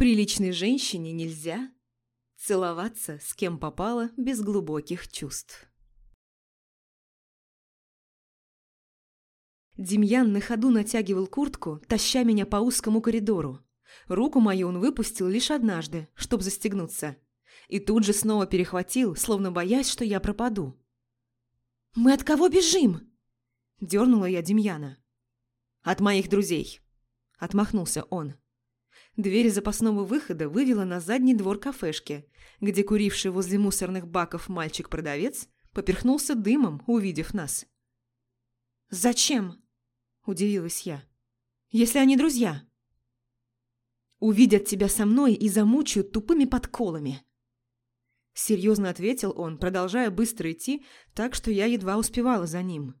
Приличной женщине нельзя целоваться с кем попало без глубоких чувств. Демьян на ходу натягивал куртку, таща меня по узкому коридору. Руку мою он выпустил лишь однажды, чтобы застегнуться. И тут же снова перехватил, словно боясь, что я пропаду. «Мы от кого бежим?» Дернула я Демьяна. «От моих друзей», — отмахнулся он. Дверь запасного выхода вывела на задний двор кафешки, где куривший возле мусорных баков мальчик-продавец поперхнулся дымом, увидев нас. «Зачем?» – удивилась я. «Если они друзья?» «Увидят тебя со мной и замучают тупыми подколами», Серьезно ответил он, продолжая быстро идти, так что я едва успевала за ним.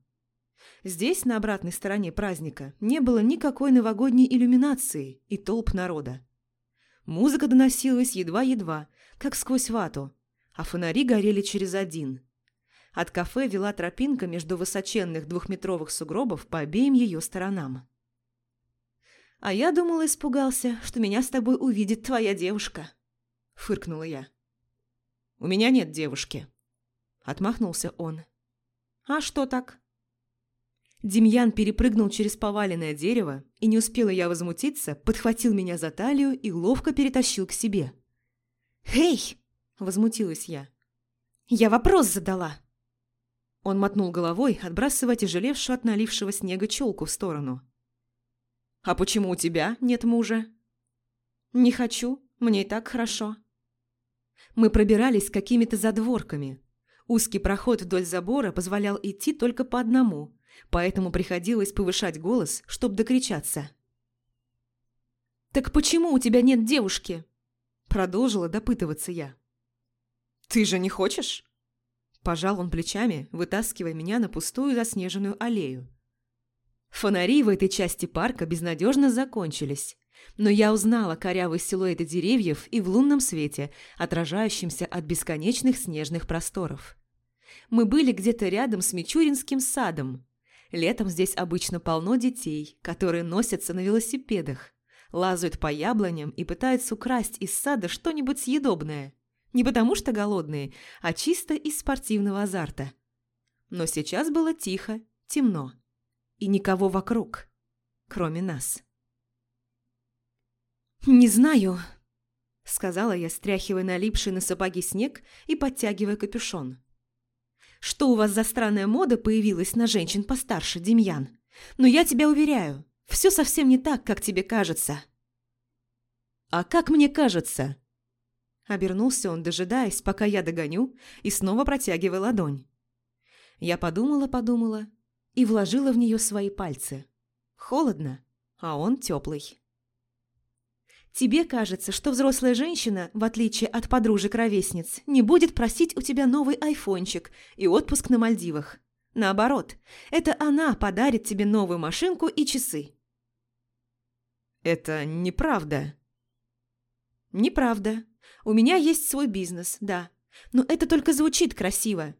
Здесь, на обратной стороне праздника, не было никакой новогодней иллюминации и толп народа. Музыка доносилась едва-едва, как сквозь вату, а фонари горели через один. От кафе вела тропинка между высоченных двухметровых сугробов по обеим ее сторонам. «А я думала, испугался, что меня с тобой увидит твоя девушка», — фыркнула я. «У меня нет девушки», — отмахнулся он. «А что так?» Демьян перепрыгнул через поваленное дерево, и не успела я возмутиться, подхватил меня за талию и ловко перетащил к себе. «Эй!» – возмутилась я. «Я вопрос задала!» Он мотнул головой, отбрасывая тяжелевшую от налившего снега челку в сторону. «А почему у тебя нет мужа?» «Не хочу, мне и так хорошо». Мы пробирались какими-то задворками. Узкий проход вдоль забора позволял идти только по одному, поэтому приходилось повышать голос, чтобы докричаться. «Так почему у тебя нет девушки?» Продолжила допытываться я. «Ты же не хочешь?» Пожал он плечами, вытаскивая меня на пустую заснеженную аллею. Фонари в этой части парка безнадежно закончились, но я узнала корявые силуэты деревьев и в лунном свете, отражающемся от бесконечных снежных просторов. Мы были где-то рядом с Мичуринским садом, Летом здесь обычно полно детей, которые носятся на велосипедах, лазают по яблоням и пытаются украсть из сада что-нибудь съедобное. Не потому что голодные, а чисто из спортивного азарта. Но сейчас было тихо, темно. И никого вокруг, кроме нас. «Не знаю», — сказала я, стряхивая налипший на сапоги снег и подтягивая капюшон. Что у вас за странная мода появилась на женщин постарше, Демьян? Но я тебя уверяю, все совсем не так, как тебе кажется». «А как мне кажется?» Обернулся он, дожидаясь, пока я догоню, и снова протягивая ладонь. Я подумала-подумала и вложила в нее свои пальцы. Холодно, а он теплый. Тебе кажется, что взрослая женщина, в отличие от подружек-ровесниц, не будет просить у тебя новый айфончик и отпуск на Мальдивах. Наоборот, это она подарит тебе новую машинку и часы. Это неправда. Неправда. У меня есть свой бизнес, да. Но это только звучит красиво.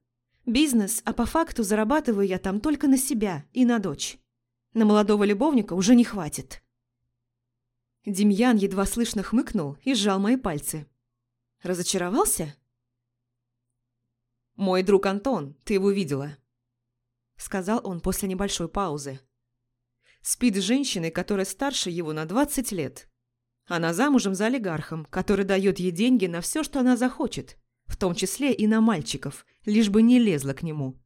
Бизнес, а по факту зарабатываю я там только на себя и на дочь. На молодого любовника уже не хватит. Демьян едва слышно хмыкнул и сжал мои пальцы. Разочаровался? «Мой друг Антон, ты его видела?» Сказал он после небольшой паузы. Спит с женщиной, которая старше его на 20 лет. Она замужем за олигархом, который дает ей деньги на все, что она захочет, в том числе и на мальчиков, лишь бы не лезла к нему.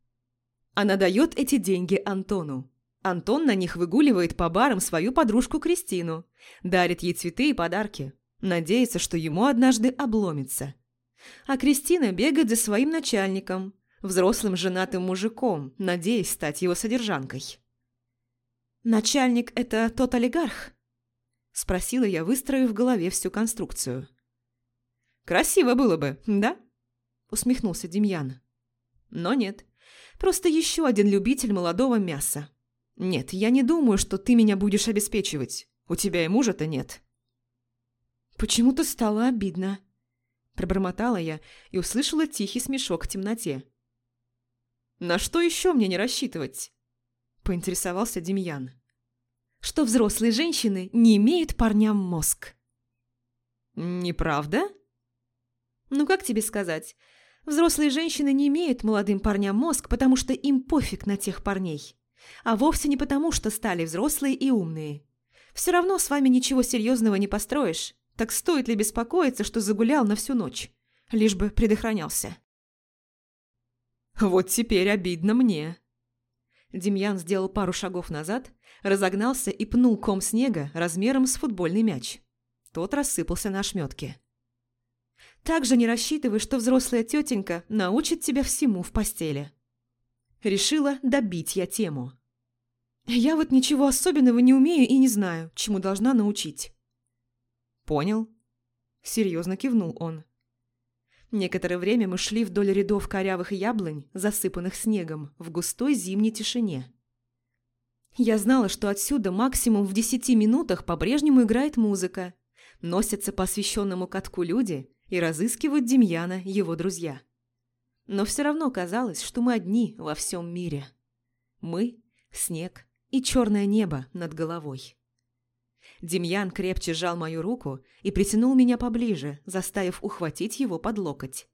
Она дает эти деньги Антону. Антон на них выгуливает по барам свою подружку Кристину, дарит ей цветы и подарки, надеется, что ему однажды обломится. А Кристина бегает за своим начальником, взрослым женатым мужиком, надеясь стать его содержанкой. «Начальник – это тот олигарх?» – спросила я, выстроив в голове всю конструкцию. «Красиво было бы, да?» – усмехнулся Демьян. «Но нет, просто еще один любитель молодого мяса. «Нет, я не думаю, что ты меня будешь обеспечивать. У тебя и мужа-то нет». «Почему-то стало обидно», – пробормотала я и услышала тихий смешок в темноте. «На что еще мне не рассчитывать?» – поинтересовался Демьян. «Что взрослые женщины не имеют парням мозг». «Неправда?» «Ну, как тебе сказать? Взрослые женщины не имеют молодым парням мозг, потому что им пофиг на тех парней. А вовсе не потому, что стали взрослые и умные. Все равно с вами ничего серьезного не построишь. Так стоит ли беспокоиться, что загулял на всю ночь? Лишь бы предохранялся. Вот теперь обидно мне. Демьян сделал пару шагов назад, разогнался и пнул ком снега размером с футбольный мяч. Тот рассыпался на ошметки. Также не рассчитывай, что взрослая тетенька научит тебя всему в постели. Решила добить я тему. Я вот ничего особенного не умею и не знаю, чему должна научить. Понял. Серьезно кивнул он. Некоторое время мы шли вдоль рядов корявых яблонь, засыпанных снегом, в густой зимней тишине. Я знала, что отсюда максимум в десяти минутах по-прежнему играет музыка, носятся по освещенному катку люди и разыскивают Демьяна его друзья. Но все равно казалось, что мы одни во всем мире. Мы, снег и черное небо над головой. Демьян крепче сжал мою руку и притянул меня поближе, заставив ухватить его под локоть.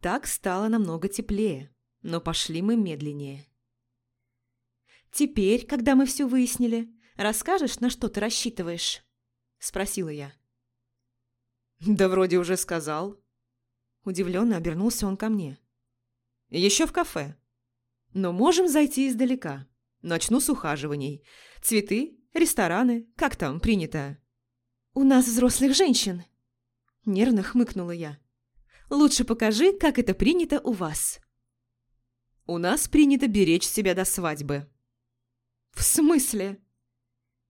Так стало намного теплее, но пошли мы медленнее. «Теперь, когда мы все выяснили, расскажешь, на что ты рассчитываешь?» – спросила я. «Да вроде уже сказал». Удивленно обернулся он ко мне. «Еще в кафе. Но можем зайти издалека. Начну с ухаживаний. Цветы, рестораны, как там принято?» «У нас взрослых женщин!» Нервно хмыкнула я. «Лучше покажи, как это принято у вас». «У нас принято беречь себя до свадьбы». «В смысле?»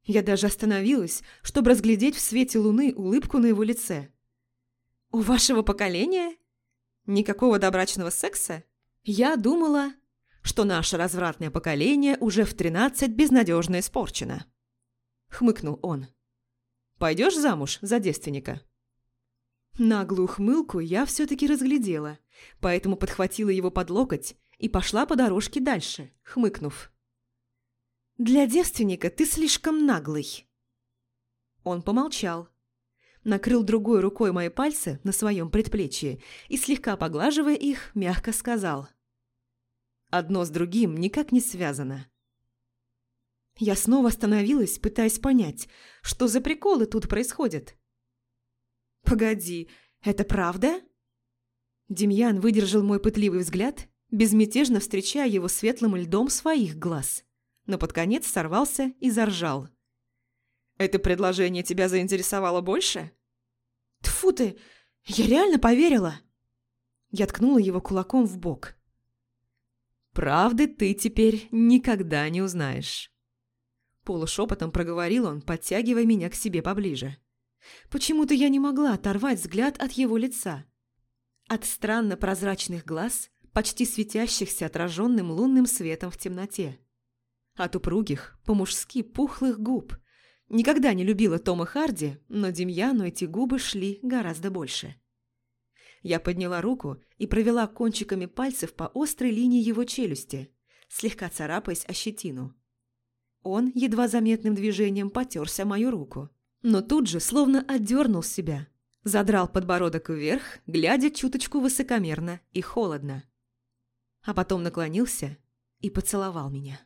Я даже остановилась, чтобы разглядеть в свете луны улыбку на его лице. «У вашего поколения? Никакого добрачного секса?» Я думала, что наше развратное поколение уже в тринадцать безнадежно испорчено. Хмыкнул он. «Пойдешь замуж за девственника?» Наглую хмылку я все-таки разглядела, поэтому подхватила его под локоть и пошла по дорожке дальше, хмыкнув. «Для девственника ты слишком наглый». Он помолчал, накрыл другой рукой мои пальцы на своем предплечье и, слегка поглаживая их, мягко сказал. «Одно с другим никак не связано. Я снова остановилась, пытаясь понять, что за приколы тут происходят. «Погоди, это правда?» Демьян выдержал мой пытливый взгляд, безмятежно встречая его светлым льдом своих глаз, но под конец сорвался и заржал. «Это предложение тебя заинтересовало больше?» Тфу ты! Я реально поверила!» Я ткнула его кулаком в бок. «Правды ты теперь никогда не узнаешь». Полушепотом проговорил он, подтягивая меня к себе поближе. Почему-то я не могла оторвать взгляд от его лица. От странно прозрачных глаз, почти светящихся отраженным лунным светом в темноте. От упругих, по-мужски пухлых губ. Никогда не любила Тома Харди, но Демьяну эти губы шли гораздо больше. Я подняла руку и провела кончиками пальцев по острой линии его челюсти, слегка царапаясь о щетину. Он едва заметным движением потерся мою руку. Но тут же словно отдернул себя. Задрал подбородок вверх, глядя чуточку высокомерно и холодно. А потом наклонился и поцеловал меня.